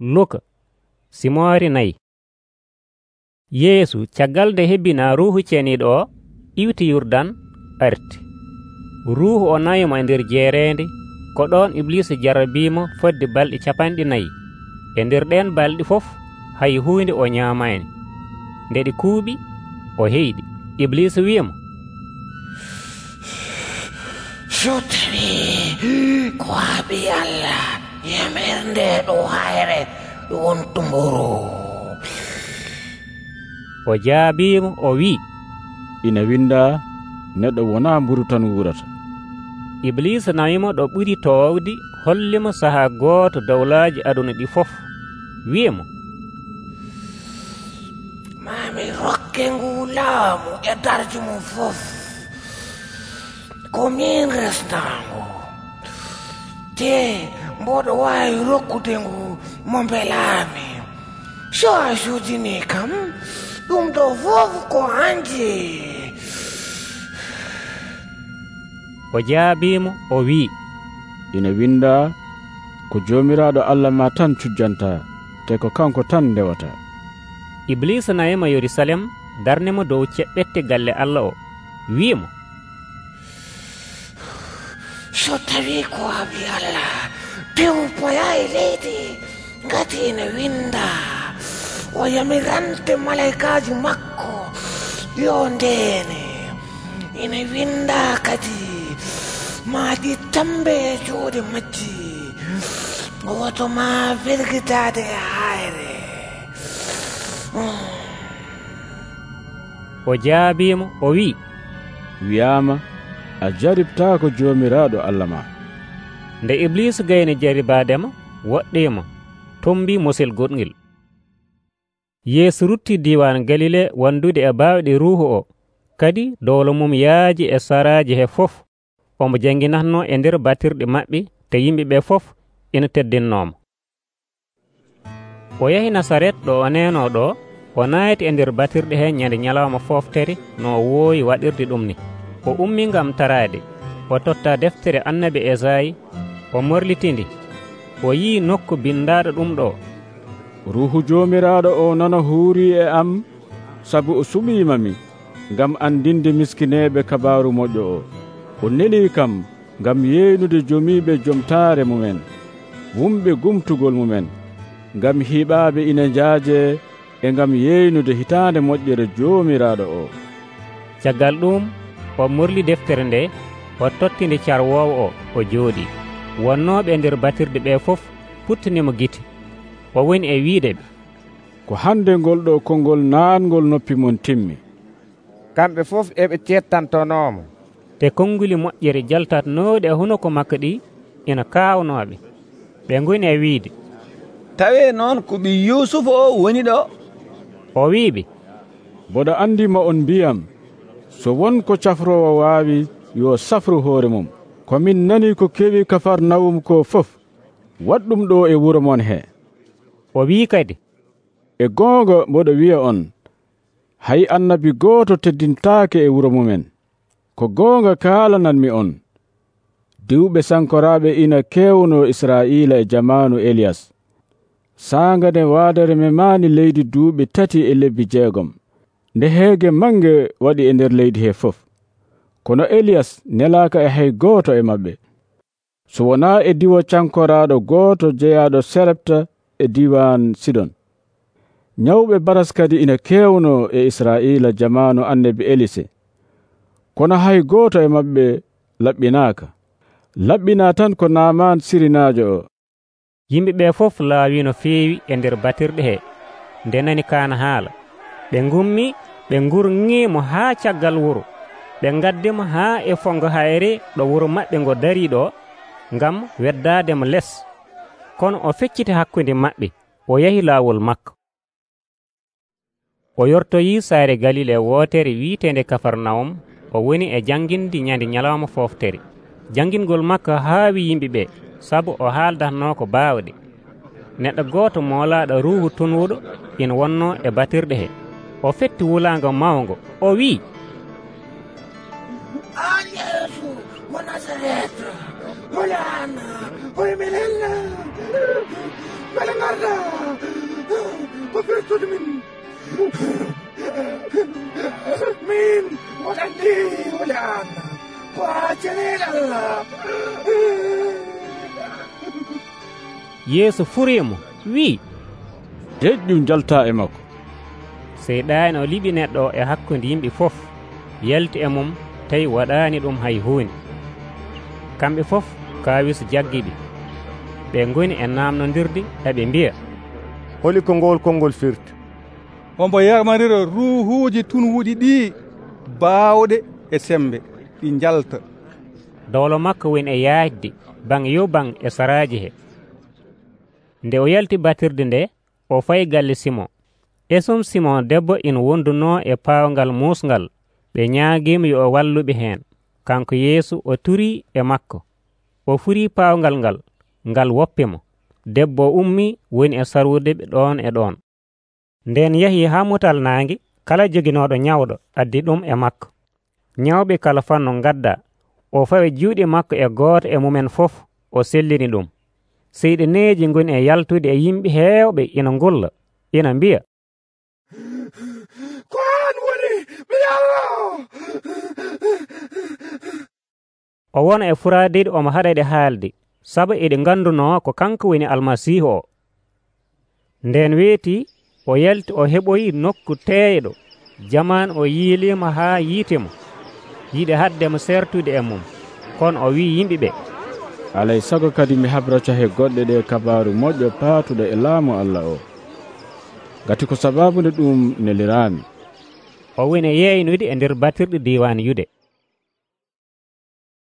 noka simoore nayi yeesu caggal nde hebbina ruuhu ceeniiɗo o iwti yurdan arti. Ruuhu o nayimo e nder jeereende ko ɗon iblisa jarabimo fodde balɗe capanɗe nayi e nder ɗen balɗe fof hay huunde o ñaamani nde ɗi kuuɓi o heyɗi. Iblisa wiyamo sotri ko haaɓi allah. yemernde ɗo hayre wontumboro o jaabimo o wi'i ina winda neɗɗo wona mburu tan wurata. Iblisa nawimo ɗo ɓuri towdi hollimo saha gooto dowlaji aduna ɗi fof. Wiyemo mami rokke ngu laamu e darju mum fof. Ko min resnango te mboɗo wawi rokkude ngu mo belami so a sudini kam ɗum ɗo fof ko andi o jaabimo o wi ina winda ko jomiraɗo allah ma tan cujjanta te ko kanko tan ndewata. Iblisa nayima yerusalem darnemo dow ceɓɓette galle allah o. Wimo so tawi ko abi allah pewpoya e leydi ngati ene winda. O yamirante malaikaji makko yo ndene. Ene winda kadi maɗi tambe e juuɗe majji. Woto ma firgitade e hayre o jaabimo o wi wiyama a jaribtako jomiraɗo allah ma. nde iblisu gayni jaribadema woɗɗima tombi mosel goɗgel yeeso rutti diwan galile wandude e bawɗe ruuhu o. Kadi dowlo mum yaaji e saraji he fof omo janginatno e nder batirɗe maɓɓe te yimɓeɓe fof ina teddinnomo o yahi nasaret ɗo o neno ɗo o naati e nder batirɗe he ñande ñalawma foftere no woowi waɗirde ɗum ni. O ummi gam tarade o totta deftere annabi esayi o morlitindi o yi nokku bindaɗo ɗum ɗo. Ruhu jomiraɗo o nana huuri e am sabu o suɓimami gam andinde miskineɓe kabaru moƴƴo o. O neli kam gam yeynude jomiɓe jomtare mumen wumɓe gumtugol mumen gam hiɓaɓe ina jaaje e gam yeynude hitande moƴƴere jomiraɗo o. Caggal ɗum o morli deftere nde o tottinde carwowo o o jooɗi. wonnoɓe e nder batirɗe ɓe fof puttanimo gite. O woni e wiideɓe ko hande ngol ɗo konngol naangol noppi mon timmi. Kamɓe fof eɓe cettantonomo te konnguli moƴƴere jaltatnooɗe e hunoko makko ɗi ina kaawnoɓe ɓe goni e wiide. Tawe noon ko ɓi yusufu o woni ɗo? O wiiɓe boɗa andima on mbiyam so won ko cafrowo waawi yo safru hoore mum. komin nani ko kewi kafarnawum ko fof waɗɗum ɗo e wuro mon he. O wi kadi e goonga mboɗo wiya on hay annabi gooto teddintaake e wuro mumen. Ko goonga kaalananmi on diwɓe sankoraaɓe ina kewno israiila e jamaanu eliyas. Saanga nde waadere memaani leydi duuɓi tati e lebbi jeegom. Nde heege mange waɗi e nder leydi he fof. kono eliyas nelaka e hay gooto e maɓɓe so wona e diwo cankoraɗo gooto jeyaɗo serepta e diwan sidon. Nyawɓe baras kadi ina kewno e israila jamanu annabi elise. Kono hay gooto e maɓɓe laɓɓinaka. Laɓɓina tan ko naman sirinajo o. Yimɓe ɓe fof laawi no feewi e nder batirɗe he. Ndenani kaana haala. Ɓe gummi ɓe gurŋimo haa caggal wuro. ɓe gaddemo haa e fongo hayre ɗo wuro maɓɓe ngo dari ɗo ngam weddademo les. Kono o fecciti hakkunde maɓɓe o yahi laawol makko. O yortoyi saare galile wootere wiitende kafarnawum o woni e janngindi ñande ñalawma fooftere. Janngingol makko haawi yimɓe ɓe sabu o haaldatno ko baawɗe. Neɗɗo gooto moolaaɗo ruuhu tunwuɗo ina wonno e batirɗe he. O fetti wulaango mawngo o wi'i lettre bulan ɓuri min hella garda ko firtude min min waɗandi bulan ko accenel allah yeeso furimo wi'i deƴƴum jalta e makko. Seyɗani o liɓi neɗɗo e hakkude yimɓe fof yalti e mum tawi waɗani ɗum hay hunde kamɓe fof kaawisu jaggiɓe ɓe goni e namnodirde eɓe mbiya. Holi kongowol konngol firti. Ombo yamarira ruuhuuji tunwuɗi ɗi bawɗe e sembe ɗi jalta dowlo makko woni e yaajde bang yo bang e saraji he. Nde o yalti batirde nde o fayi galle simon. Esum simon debbo ina wonduno e pawgal musgal ɓe ñaagiima yo o walluɓe heen. kanko yeesu o turi e makko. O furi pawgal ngal ngal woppimo debbo ummi woni e sarwude ɓe ɗon e ɗon nden yahi ha mutal naange kala joginoɗo ñawɗo addi ɗum e makko. Ñawɓe kala fanno gadda o fawi juuɗe makko e gooto e mumen fof o sellini ɗum. Seyɗeneeji goni e yaltude e yimɓe heewɓe ina ngulla ina mbiya. o wona e furadiɗe omo haɗa ɗe haalde sabu eɗe ganduno ko kanko woni almasihu o. Nden weeti o yalti o heɓoyi nokku teeyɗo jaman o yiilima haa yiitemo yiɗi haddemo sertude e mum. Kono o wi yimɓe ɓe. Alay sago kadi mi habrata he goɗɗe ɗe kabaru moƴƴo paatuɗo e laamu allah o. Gati ko sababude ɗum nelirami o woni yeynude e nder batirɗe diwan yude